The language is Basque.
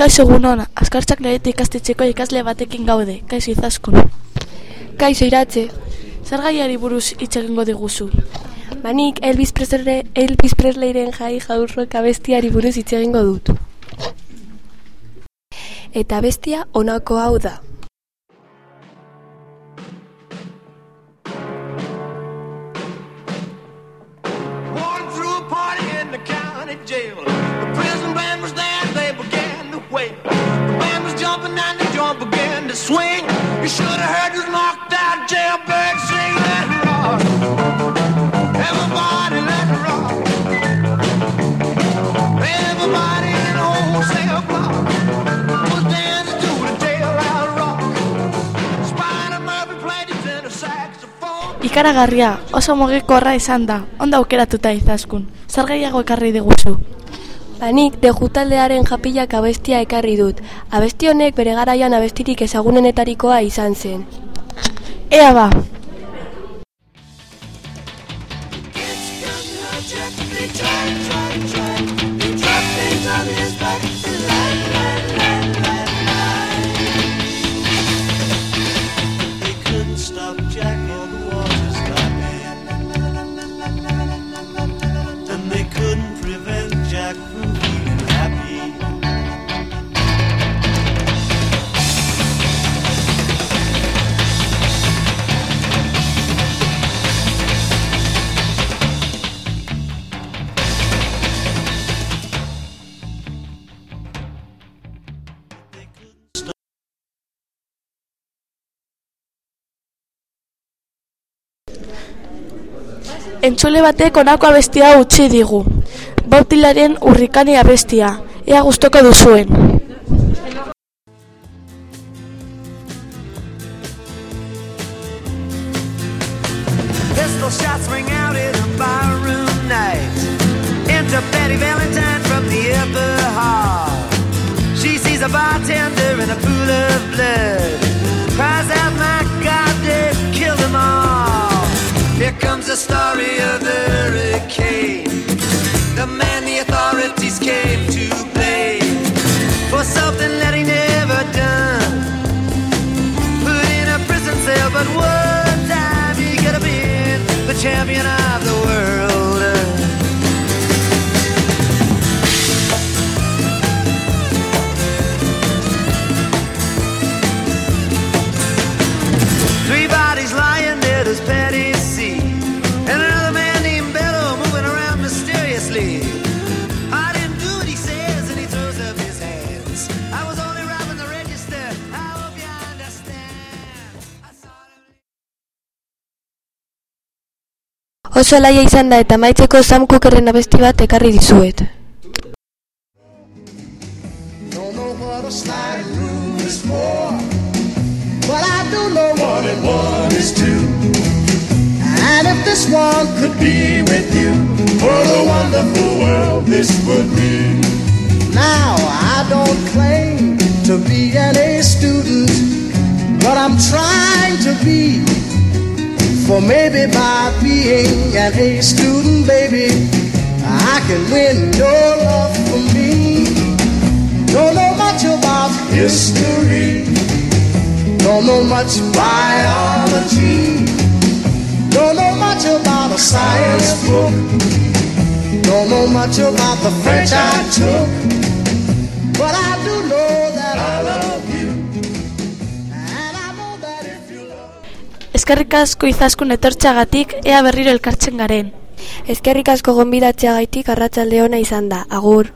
Kaixo egunon, askartzak lehetik ikastetxeko ikasle batekin gaude, kaixo izaskun. Kaixo iratze, Zer gaiari buruz hitz egingo diguzu? manik Elvis, Presley, Elvis Presleyren jai jaurrok abestiari buruz hitz egingo dut. Eta bestia honako hau da. To swing. You should have heard this knocked out jailbird sing that rock. Everybody let rock. Everybody in the whole cell block was dancing to the jailhouse rock. Spider Murphy played his tenor saxophone. Ikaragarria, oso mugikorra izan da, ondo aukeratuta izaskun. Zer gehiago ekarri diguzu? Banik dejutaldearen japilak abestia ekarri dut. Abesti honek bere garaian abestirik ezagunenetarikoa izan zen. Ea ba, They entzule batek onako abestia utzi digu. Bautilaren urrikani abestia, ea gustoko duzuen. Shots ring out in a barroom night. Enter Betty Valentine from the upper hall. She sees a bartender something that he never done. Put in a prison cell, but one time he could have been the champion of the Oso laia izan da eta maitzeko Sam Cookerren abesti bat ekarri dizuet. But I do know one and one is two. And if this one could be with you, what a wonderful world this would be. Now I don't claim to be an A student, but I'm trying to be. For maybe by being an A student, baby, I can win your love for me. Don't know much about history. Don't know much biology. Don't know much about a science book. Don't know much about the French I took. But I do know Eskerrik asko izaskun etortxagatik, ea berriro elkartzen garen. Ezkerrik asko gonbidatzeagaitik arratsalde ona izan da. Agur.